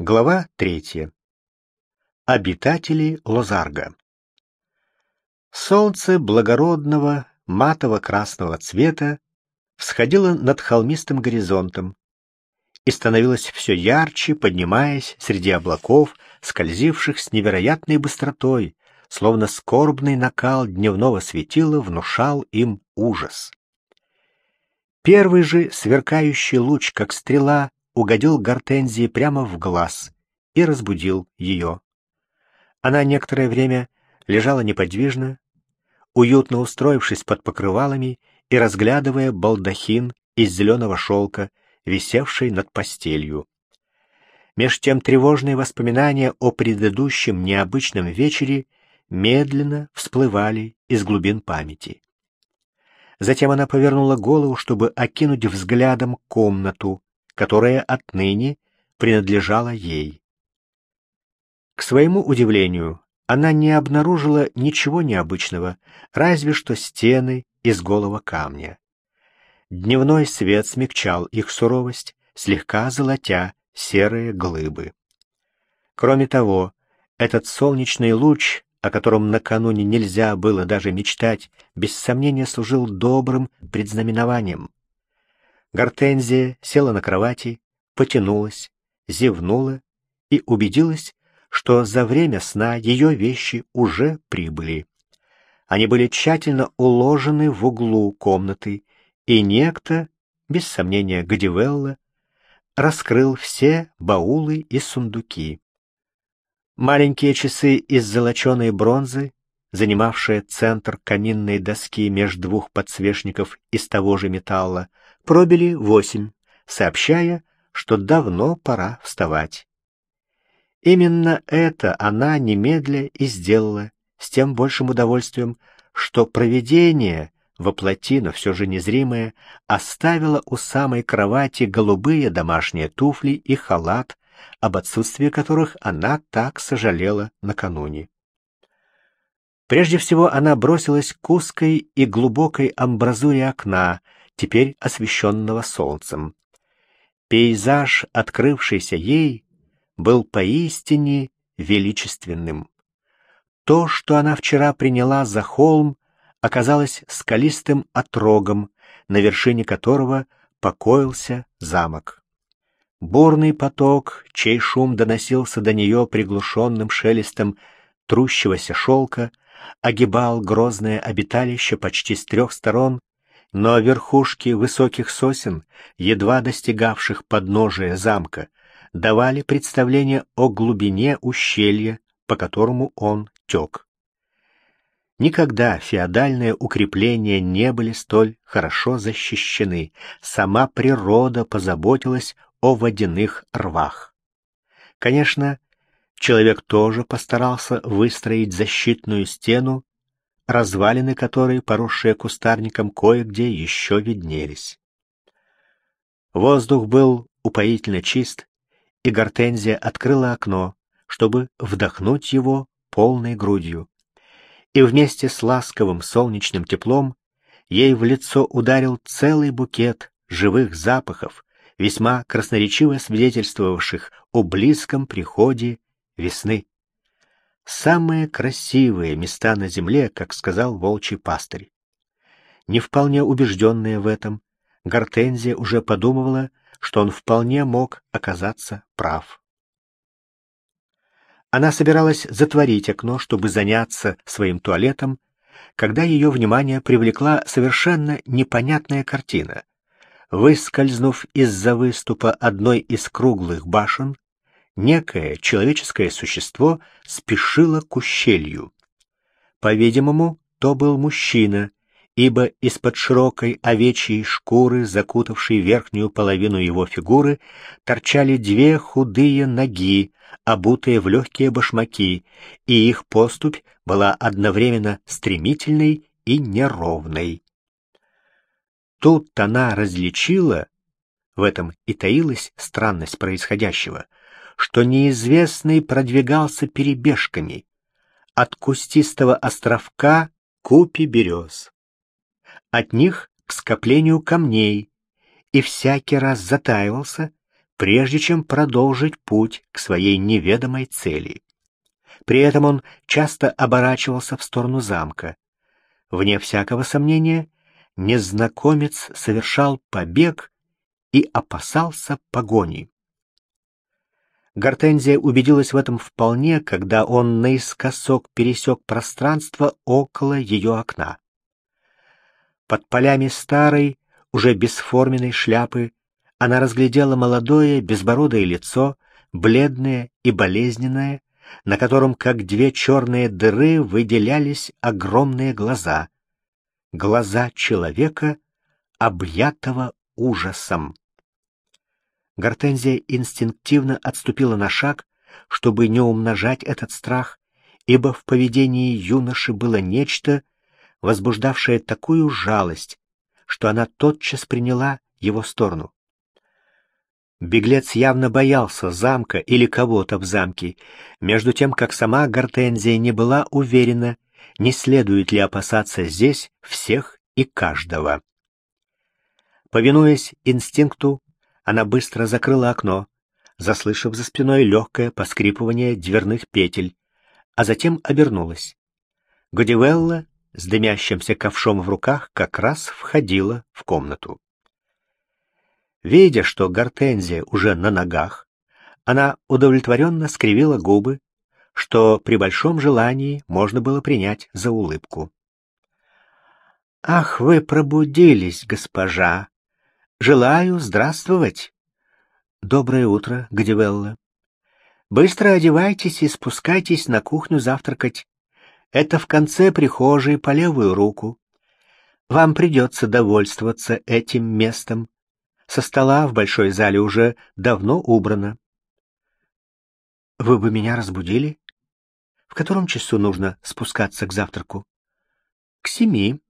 Глава третья. Обитатели Лозарга. Солнце благородного матово-красного цвета всходило над холмистым горизонтом и становилось все ярче, поднимаясь среди облаков, скользивших с невероятной быстротой, словно скорбный накал дневного светила внушал им ужас. Первый же сверкающий луч, как стрела, угодил Гортензии прямо в глаз и разбудил ее. Она некоторое время лежала неподвижно, уютно устроившись под покрывалами и разглядывая балдахин из зеленого шелка, висевший над постелью. Меж тем тревожные воспоминания о предыдущем необычном вечере медленно всплывали из глубин памяти. Затем она повернула голову, чтобы окинуть взглядом комнату, которая отныне принадлежала ей. К своему удивлению, она не обнаружила ничего необычного, разве что стены из голого камня. Дневной свет смягчал их суровость, слегка золотя серые глыбы. Кроме того, этот солнечный луч, о котором накануне нельзя было даже мечтать, без сомнения служил добрым предзнаменованием. Гортензия села на кровати, потянулась, зевнула и убедилась, что за время сна ее вещи уже прибыли. Они были тщательно уложены в углу комнаты, и некто, без сомнения Гадивелла, раскрыл все баулы и сундуки. Маленькие часы из золоченой бронзы занимавшая центр каминной доски между двух подсвечников из того же металла, пробили восемь, сообщая, что давно пора вставать. Именно это она немедля и сделала, с тем большим удовольствием, что провидение, воплоти, но все же незримое, оставило у самой кровати голубые домашние туфли и халат, об отсутствии которых она так сожалела накануне. Прежде всего она бросилась к узкой и глубокой амбразуре окна, теперь освещенного солнцем. Пейзаж, открывшийся ей, был поистине величественным. То, что она вчера приняла за холм, оказалось скалистым отрогом, на вершине которого покоился замок. Бурный поток, чей шум доносился до нее приглушенным шелестом трущегося шелка, огибал грозное обиталище почти с трех сторон, но верхушки высоких сосен, едва достигавших подножия замка, давали представление о глубине ущелья, по которому он тек. Никогда феодальные укрепления не были столь хорошо защищены, сама природа позаботилась о водяных рвах. Конечно, Человек тоже постарался выстроить защитную стену, развалины которой, поросшие кустарником, кое-где еще виднелись. Воздух был упоительно чист, и Гортензия открыла окно, чтобы вдохнуть его полной грудью. И вместе с ласковым солнечным теплом ей в лицо ударил целый букет живых запахов, весьма красноречиво свидетельствовавших о близком приходе весны. Самые красивые места на земле, как сказал волчий пастырь. Не вполне убежденная в этом, Гортензия уже подумывала, что он вполне мог оказаться прав. Она собиралась затворить окно, чтобы заняться своим туалетом, когда ее внимание привлекла совершенно непонятная картина. Выскользнув из-за выступа одной из круглых башен, некое человеческое существо спешило к ущелью. По-видимому, то был мужчина, ибо из-под широкой овечьей шкуры, закутавшей верхнюю половину его фигуры, торчали две худые ноги, обутые в легкие башмаки, и их поступь была одновременно стремительной и неровной. Тут она различила, в этом и таилась странность происходящего, что неизвестный продвигался перебежками от кустистого островка к берез. От них к скоплению камней, и всякий раз затаивался, прежде чем продолжить путь к своей неведомой цели. При этом он часто оборачивался в сторону замка. Вне всякого сомнения, незнакомец совершал побег и опасался погони. Гортензия убедилась в этом вполне, когда он наискосок пересек пространство около ее окна. Под полями старой, уже бесформенной шляпы, она разглядела молодое, безбородое лицо, бледное и болезненное, на котором, как две черные дыры, выделялись огромные глаза. Глаза человека, объятого ужасом. Гортензия инстинктивно отступила на шаг, чтобы не умножать этот страх, ибо в поведении юноши было нечто, возбуждавшее такую жалость, что она тотчас приняла его сторону. Беглец явно боялся замка или кого-то в замке, между тем, как сама Гортензия не была уверена, не следует ли опасаться здесь всех и каждого. Повинуясь инстинкту, она быстро закрыла окно, заслышав за спиной легкое поскрипывание дверных петель, а затем обернулась. Годивелла с дымящимся ковшом в руках как раз входила в комнату. Видя, что Гортензия уже на ногах, она удовлетворенно скривила губы, что при большом желании можно было принять за улыбку. «Ах, вы пробудились, госпожа! Желаю здравствовать!» «Доброе утро, Гадивелла!» «Быстро одевайтесь и спускайтесь на кухню завтракать. Это в конце прихожей по левую руку. Вам придется довольствоваться этим местом. Со стола в большой зале уже давно убрано. Вы бы меня разбудили? В котором часу нужно спускаться к завтраку? К семи.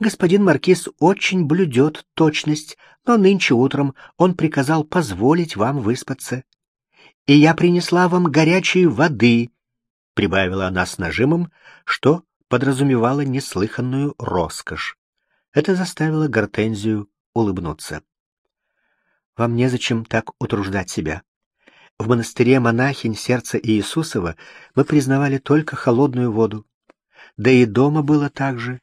Господин Маркиз очень блюдет точность, но нынче утром он приказал позволить вам выспаться. И я принесла вам горячей воды, — прибавила она с нажимом, что подразумевало неслыханную роскошь. Это заставило Гортензию улыбнуться. Вам незачем так утруждать себя. В монастыре монахинь сердца Иисусова мы признавали только холодную воду. Да и дома было так же.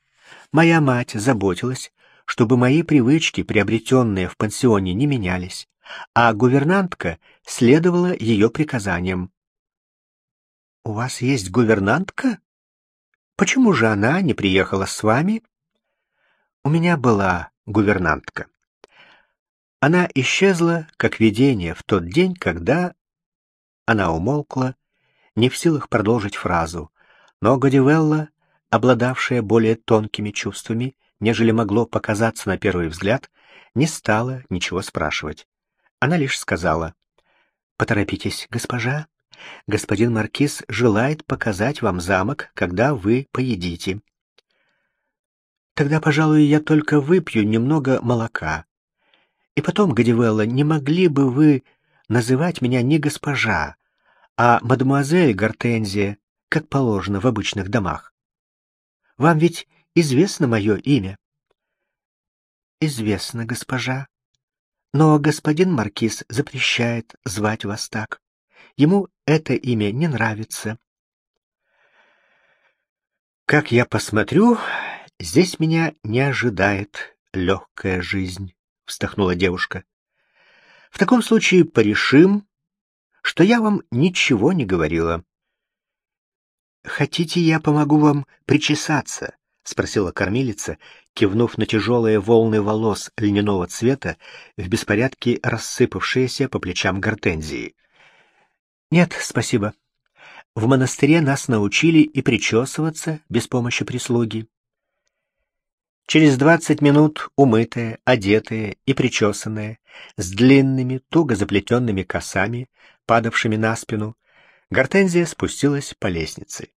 Моя мать заботилась, чтобы мои привычки, приобретенные в пансионе, не менялись, а гувернантка следовала ее приказаниям. «У вас есть гувернантка? Почему же она не приехала с вами?» «У меня была гувернантка. Она исчезла, как видение, в тот день, когда... Она умолкла, не в силах продолжить фразу, но Годивелла, обладавшая более тонкими чувствами, нежели могло показаться на первый взгляд, не стала ничего спрашивать. Она лишь сказала, «Поторопитесь, госпожа. Господин Маркиз желает показать вам замок, когда вы поедите». «Тогда, пожалуй, я только выпью немного молока. И потом, Гадивелла, не могли бы вы называть меня не госпожа, а мадемуазель Гортензия, как положено в обычных домах? Вам ведь известно мое имя? Известно, госпожа. Но господин Маркиз запрещает звать вас так. Ему это имя не нравится. Как я посмотрю, здесь меня не ожидает легкая жизнь. — вздохнула девушка. «В таком случае порешим, что я вам ничего не говорила». «Хотите, я помогу вам причесаться?» — спросила кормилица, кивнув на тяжелые волны волос льняного цвета в беспорядке рассыпавшиеся по плечам гортензии. «Нет, спасибо. В монастыре нас научили и причесываться без помощи прислуги. Через двадцать минут умытая, одетая и причесанная, с длинными, туго заплетенными косами, падавшими на спину, Гортензия спустилась по лестнице.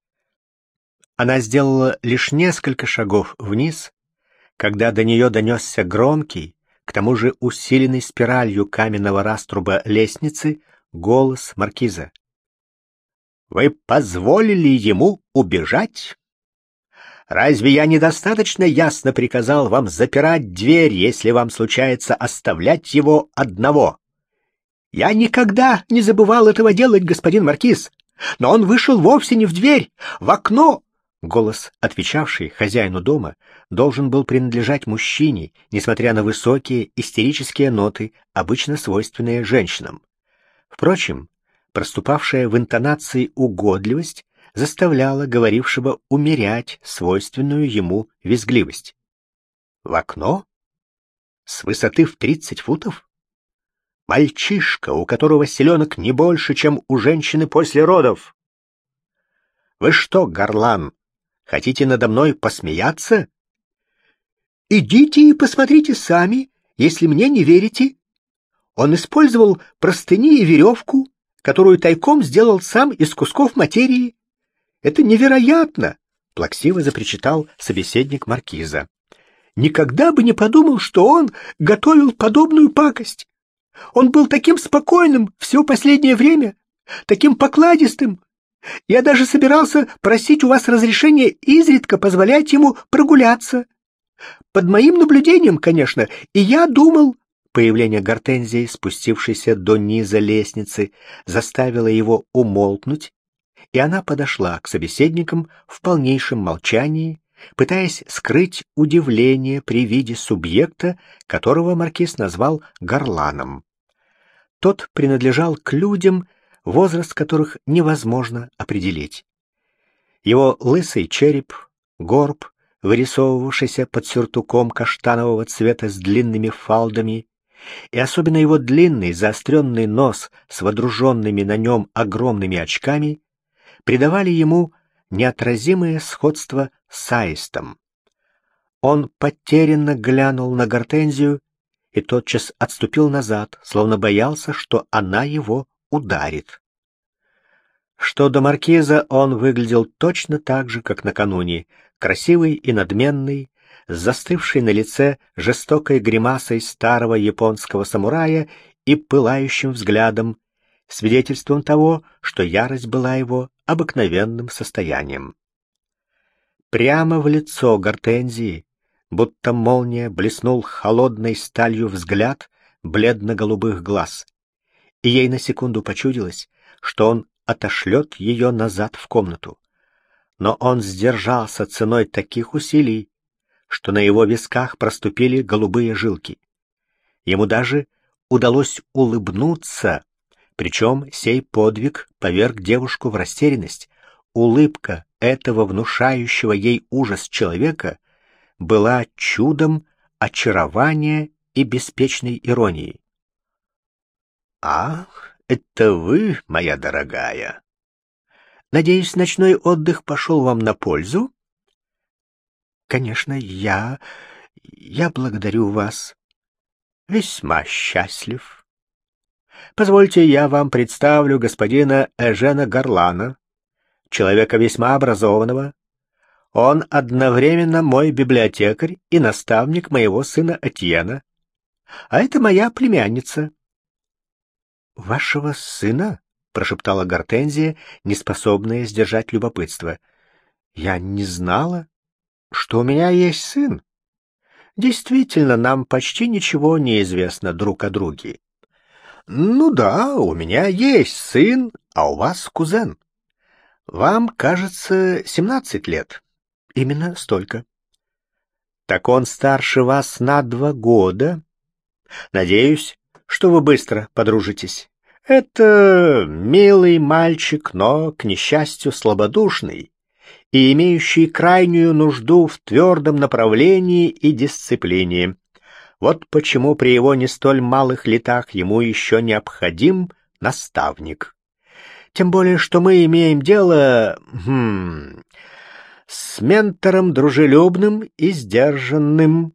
Она сделала лишь несколько шагов вниз, когда до нее донесся громкий, к тому же усиленный спиралью каменного раструба лестницы, голос маркиза. «Вы позволили ему убежать?» Разве я недостаточно ясно приказал вам запирать дверь, если вам случается оставлять его одного? Я никогда не забывал этого делать, господин Маркиз. Но он вышел вовсе не в дверь, в окно. Голос, отвечавший хозяину дома, должен был принадлежать мужчине, несмотря на высокие истерические ноты, обычно свойственные женщинам. Впрочем, проступавшая в интонации угодливость заставляла говорившего умерять свойственную ему визгливость. В окно? С высоты в тридцать футов? Мальчишка, у которого селенок не больше, чем у женщины после родов. Вы что, горлан, хотите надо мной посмеяться? Идите и посмотрите сами, если мне не верите. Он использовал простыни и веревку, которую тайком сделал сам из кусков материи. Это невероятно, плаксиво запричитал собеседник маркиза. Никогда бы не подумал, что он готовил подобную пакость. Он был таким спокойным все последнее время, таким покладистым. Я даже собирался просить у вас разрешения изредка позволять ему прогуляться. Под моим наблюдением, конечно, и я думал... Появление Гортензии, спустившейся до низа лестницы, заставило его умолкнуть, и она подошла к собеседникам в полнейшем молчании, пытаясь скрыть удивление при виде субъекта, которого маркиз назвал горланом. Тот принадлежал к людям, возраст которых невозможно определить. Его лысый череп, горб, вырисовывавшийся под сюртуком каштанового цвета с длинными фалдами, и особенно его длинный заостренный нос с водруженными на нем огромными очками придавали ему неотразимое сходство с аистом. Он потерянно глянул на гортензию и тотчас отступил назад, словно боялся, что она его ударит. Что до маркиза, он выглядел точно так же, как накануне, красивый и надменный, с застывшей на лице жестокой гримасой старого японского самурая и пылающим взглядом, свидетельством того, что ярость была его обыкновенным состоянием. Прямо в лицо Гортензии будто молния блеснул холодной сталью взгляд бледно-голубых глаз, и ей на секунду почудилось, что он отошлет ее назад в комнату. Но он сдержался ценой таких усилий, что на его висках проступили голубые жилки. Ему даже удалось улыбнуться, причем сей подвиг поверг девушку в растерянность. Улыбка этого внушающего ей ужас человека была чудом очарования и беспечной иронии. «Ах, это вы, моя дорогая! Надеюсь, ночной отдых пошел вам на пользу?» «Конечно, я... я благодарю вас. Весьма счастлив. Позвольте, я вам представлю господина Эжена Гарлана, человека весьма образованного, он одновременно мой библиотекарь и наставник моего сына Атьена. А это моя племянница. Вашего сына? прошептала Гортензия, неспособная сдержать любопытство. Я не знала, что у меня есть сын. Действительно, нам почти ничего не известно друг о друге. Ну да, у меня есть сын, а у вас кузен. Вам, кажется, семнадцать лет. Именно столько. Так он старше вас на два года. Надеюсь, что вы быстро подружитесь. Это милый мальчик, но, к несчастью, слабодушный и имеющий крайнюю нужду в твердом направлении и дисциплине. Вот почему при его не столь малых летах ему еще необходим наставник. Тем более, что мы имеем дело... Хм, с ментором дружелюбным и сдержанным.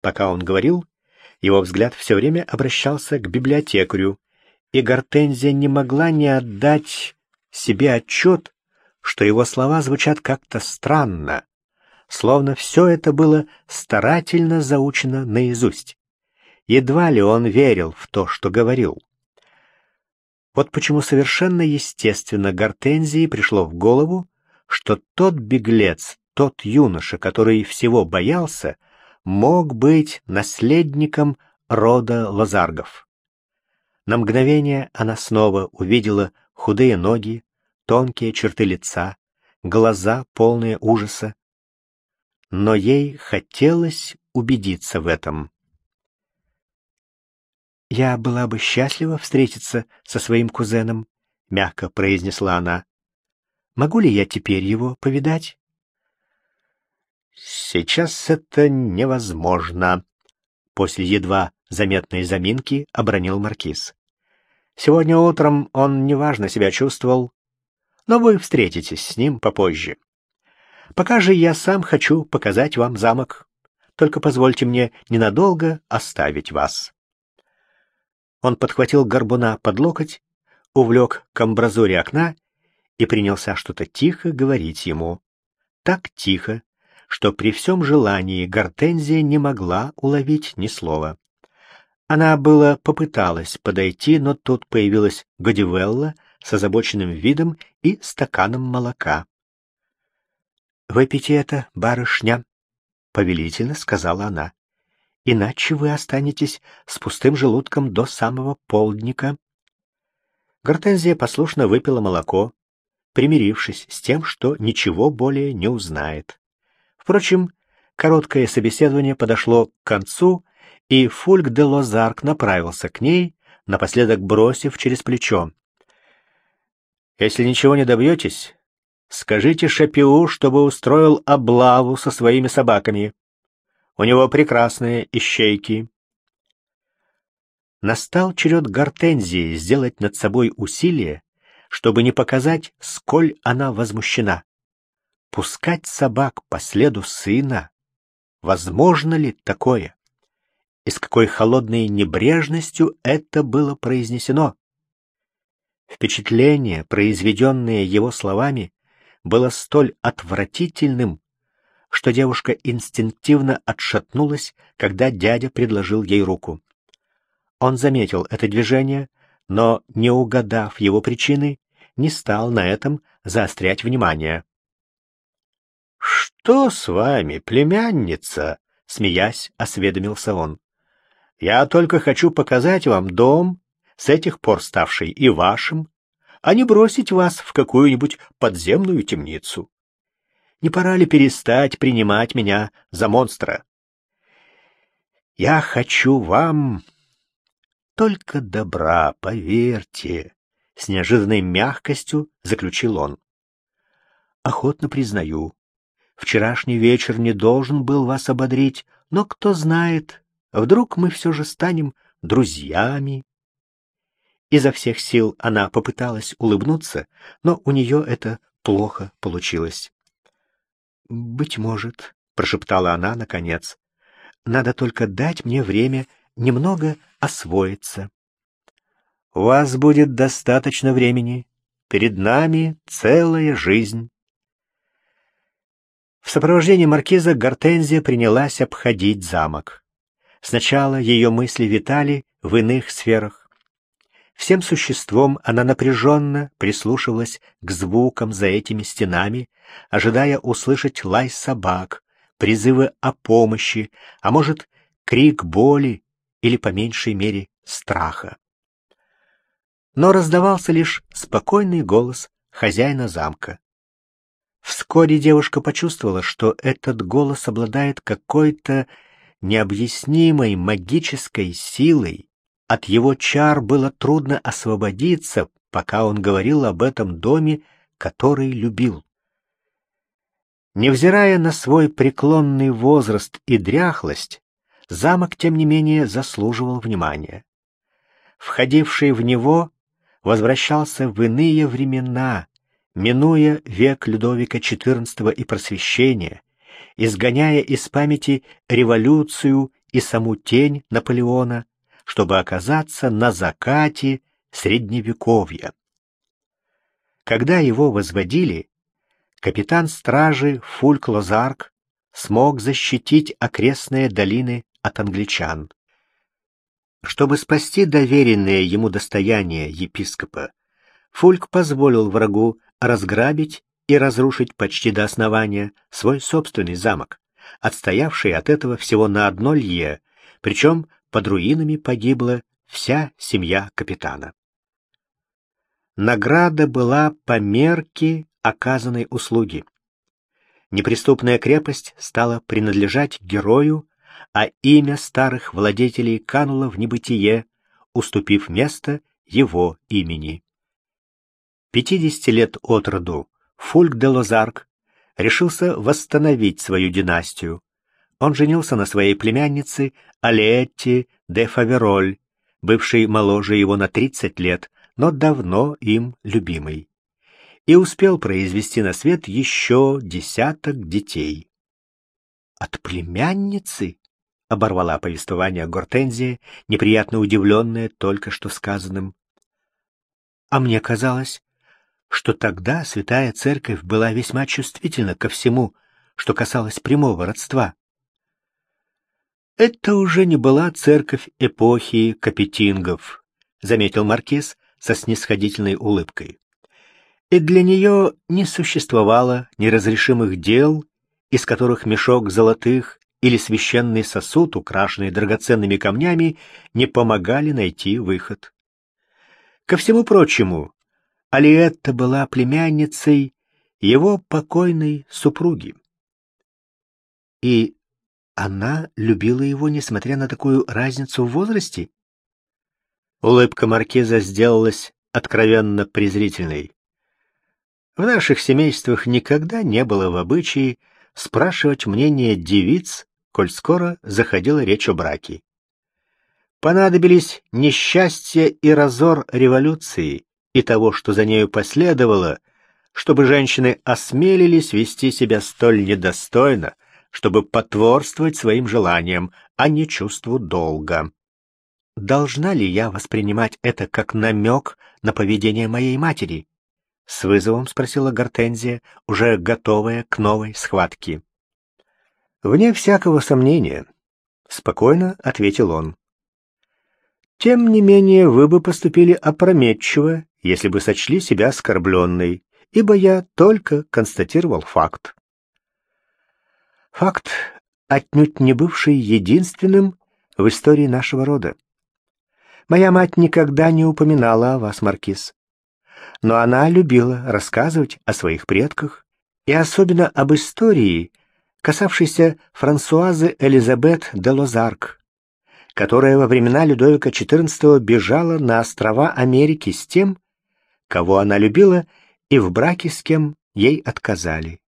Пока он говорил, его взгляд все время обращался к библиотекарю, и Гортензия не могла не отдать себе отчет, что его слова звучат как-то странно, словно все это было старательно заучено наизусть. Едва ли он верил в то, что говорил. Вот почему совершенно естественно Гортензии пришло в голову, что тот беглец, тот юноша, который всего боялся, мог быть наследником рода Лазаргов. На мгновение она снова увидела худые ноги, тонкие черты лица, глаза, полные ужаса. Но ей хотелось убедиться в этом. «Я была бы счастлива встретиться со своим кузеном», — мягко произнесла она. «Могу ли я теперь его повидать?» «Сейчас это невозможно», — после едва заметной заминки обронил Маркиз. «Сегодня утром он неважно себя чувствовал, но вы встретитесь с ним попозже. Пока же я сам хочу показать вам замок. Только позвольте мне ненадолго оставить вас». Он подхватил горбуна под локоть, увлек к амбразуре окна и принялся что-то тихо говорить ему. Так тихо, что при всем желании Гортензия не могла уловить ни слова. Она было попыталась подойти, но тут появилась Годивелла с озабоченным видом и стаканом молока. «Выпейте это, барышня», — повелительно сказала она иначе вы останетесь с пустым желудком до самого полдника. Гортензия послушно выпила молоко, примирившись с тем, что ничего более не узнает. Впрочем, короткое собеседование подошло к концу, и Фульк де Лозарк направился к ней, напоследок бросив через плечо. «Если ничего не добьетесь, скажите Шапиу, чтобы устроил облаву со своими собаками. У него прекрасные ищейки. Настал черед Гортензии сделать над собой усилие, чтобы не показать, сколь она возмущена. Пускать собак по следу сына? Возможно ли такое? И с какой холодной небрежностью это было произнесено? Впечатление, произведенное его словами, было столь отвратительным, что девушка инстинктивно отшатнулась, когда дядя предложил ей руку. Он заметил это движение, но, не угадав его причины, не стал на этом заострять внимание. «Что с вами, племянница?» — смеясь, осведомился он. «Я только хочу показать вам дом, с этих пор ставший и вашим, а не бросить вас в какую-нибудь подземную темницу не пора ли перестать принимать меня за монстра? Я хочу вам только добра, поверьте, с неожиданной мягкостью заключил он. Охотно признаю, вчерашний вечер не должен был вас ободрить, но кто знает, вдруг мы все же станем друзьями. Изо всех сил она попыталась улыбнуться, но у нее это плохо получилось. «Быть может», — прошептала она наконец. «Надо только дать мне время немного освоиться». «У вас будет достаточно времени. Перед нами целая жизнь». В сопровождении маркиза Гортензия принялась обходить замок. Сначала ее мысли витали в иных сферах. Всем существом она напряженно прислушивалась к звукам за этими стенами, ожидая услышать лай собак, призывы о помощи, а может, крик боли или, по меньшей мере, страха. Но раздавался лишь спокойный голос хозяина замка. Вскоре девушка почувствовала, что этот голос обладает какой-то необъяснимой магической силой, от его чар было трудно освободиться, пока он говорил об этом доме, который любил. Невзирая на свой преклонный возраст и дряхлость, замок, тем не менее, заслуживал внимания. Входивший в него возвращался в иные времена, минуя век Людовика XIV и просвещения, изгоняя из памяти революцию и саму тень Наполеона, чтобы оказаться на закате Средневековья. Когда его возводили, капитан стражи Фульк Лозарк смог защитить окрестные долины от англичан. Чтобы спасти доверенное ему достояние епископа, Фульк позволил врагу разграбить и разрушить почти до основания свой собственный замок, отстоявший от этого всего на одно лье, причем под руинами погибло вся семья капитана. Награда была по мерке оказанной услуги. Неприступная крепость стала принадлежать герою, а имя старых владетелей кануло в небытие, уступив место его имени. Пятидесяти лет от роду Фульк де Лозарк решился восстановить свою династию. Он женился на своей племяннице Алиетти де Фавероль, бывшей моложе его на 30 лет, но давно им любимой, и успел произвести на свет еще десяток детей. От племянницы оборвала повествование Гортензия, неприятно удивленная только что сказанным. А мне казалось, что тогда Святая Церковь была весьма чувствительна ко всему, что касалось прямого родства. «Это уже не была церковь эпохи капетингов», — заметил Маркиз со снисходительной улыбкой. «И для нее не существовало неразрешимых дел, из которых мешок золотых или священный сосуд, украшенный драгоценными камнями, не помогали найти выход. Ко всему прочему, Алиетта была племянницей его покойной супруги. И она любила его, несмотря на такую разницу в возрасте? Улыбка маркиза сделалась откровенно презрительной. В наших семействах никогда не было в обычае спрашивать мнение девиц, коль скоро заходила речь о браке. Понадобились несчастье и разор революции и того, что за нею последовало, чтобы женщины осмелились вести себя столь недостойно, чтобы потворствовать своим желаниям, а не чувству долга. Должна ли я воспринимать это как намек на поведение моей матери? С вызовом спросила Гортензия, уже готовая к новой схватке. Вне всякого сомнения, спокойно ответил он. Тем не менее, вы бы поступили опрометчиво, если бы сочли себя оскорбленной, ибо я только констатировал факт. Факт, отнюдь не бывший единственным в истории нашего рода. Моя мать никогда не упоминала о вас, Маркиз. Но она любила рассказывать о своих предках и особенно об истории, касавшейся Франсуазы Элизабет де Лозарк, которая во времена Людовика XIV бежала на острова Америки с тем, кого она любила, и в браке с кем ей отказали.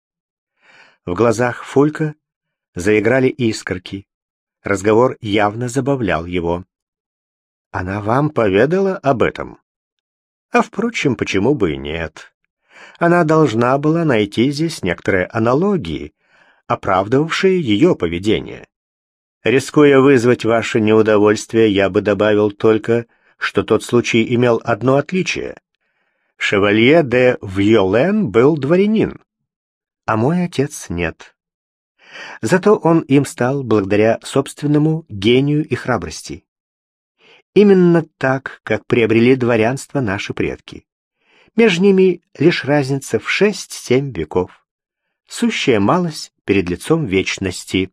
В глазах Фулька заиграли искорки. Разговор явно забавлял его. «Она вам поведала об этом?» «А, впрочем, почему бы и нет?» Она должна была найти здесь некоторые аналогии, оправдывавшие ее поведение. Рискуя вызвать ваше неудовольствие, я бы добавил только, что тот случай имел одно отличие. Шевалье де Вьолен был дворянин, а мой отец нет. Зато он им стал благодаря собственному гению и храбрости. Именно так, как приобрели дворянство наши предки. Между ними лишь разница в шесть-семь веков. Сущая малость перед лицом вечности.